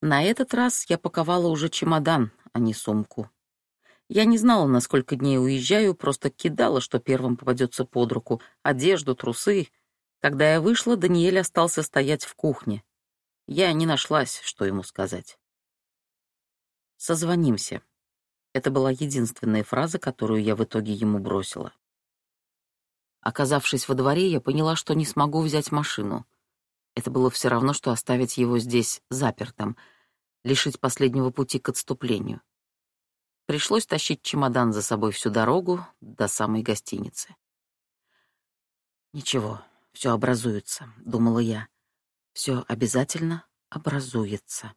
На этот раз я паковала уже чемодан, а не сумку. Я не знала, на сколько дней уезжаю, просто кидала, что первым попадется под руку, одежду, трусы. Когда я вышла, Даниэль остался стоять в кухне. Я не нашлась, что ему сказать. «Созвонимся». Это была единственная фраза, которую я в итоге ему бросила. Оказавшись во дворе, я поняла, что не смогу взять машину. Это было все равно, что оставить его здесь запертым, лишить последнего пути к отступлению. Пришлось тащить чемодан за собой всю дорогу до самой гостиницы. «Ничего, все образуется», — думала я. «Все обязательно образуется».